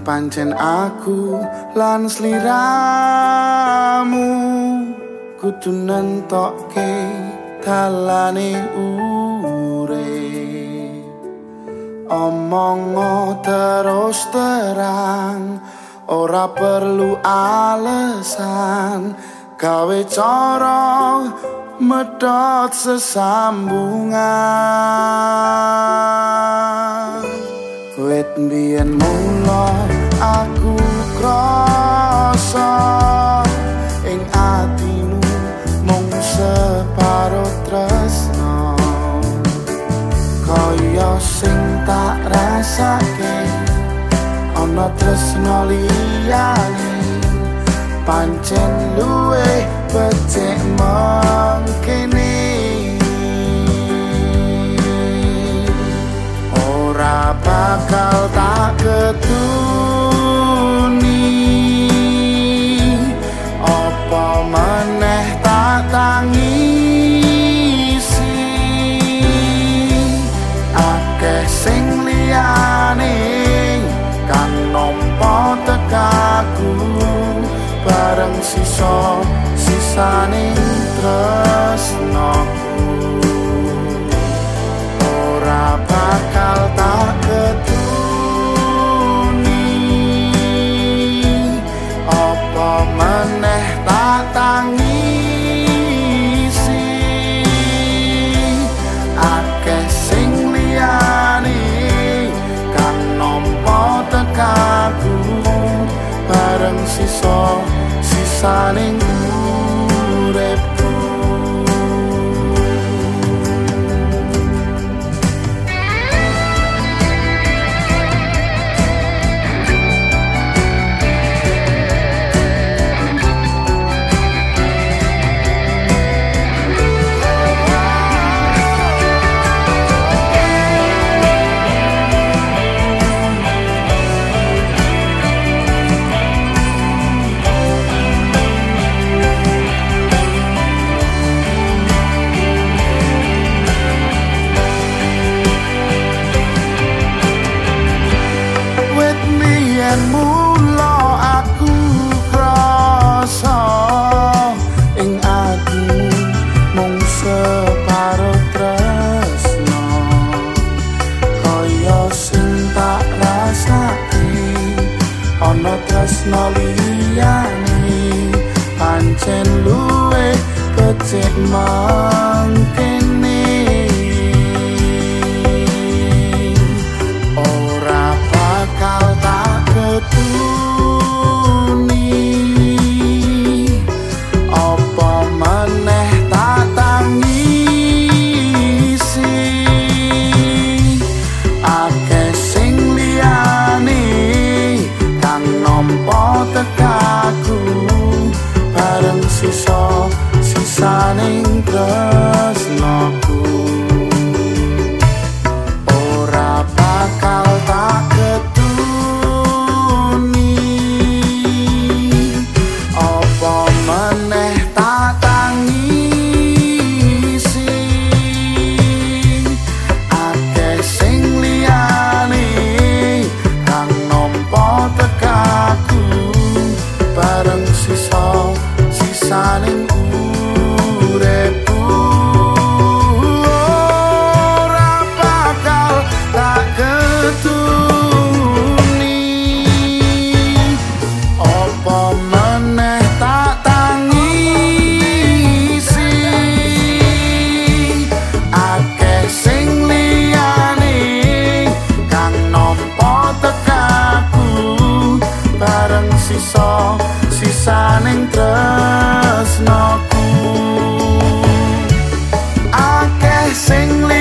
pancen aku lan sliramu. Kudu nentokke dalane ure. Omong terus terang ora perlu alasan gawe cara medot sesambungan wit mbiyen mulo aku krasa ing atimu mung separo tresno. Kaya sing tak rasake ana tresno liyane. Pancen luwe becik mangkene ora bakal tak ketuni? Apa meneh tak tangisi? Akeh sing liyane kang nompo tekaku. Bareng sisa sisane tresnoku bakal tak ketuni. Apa meneh tak tangisi? Akeh sing liyane kang nompo tekaku. Bareng sisa sisaning ana tresno liyane pancen luwe becik mangkene sing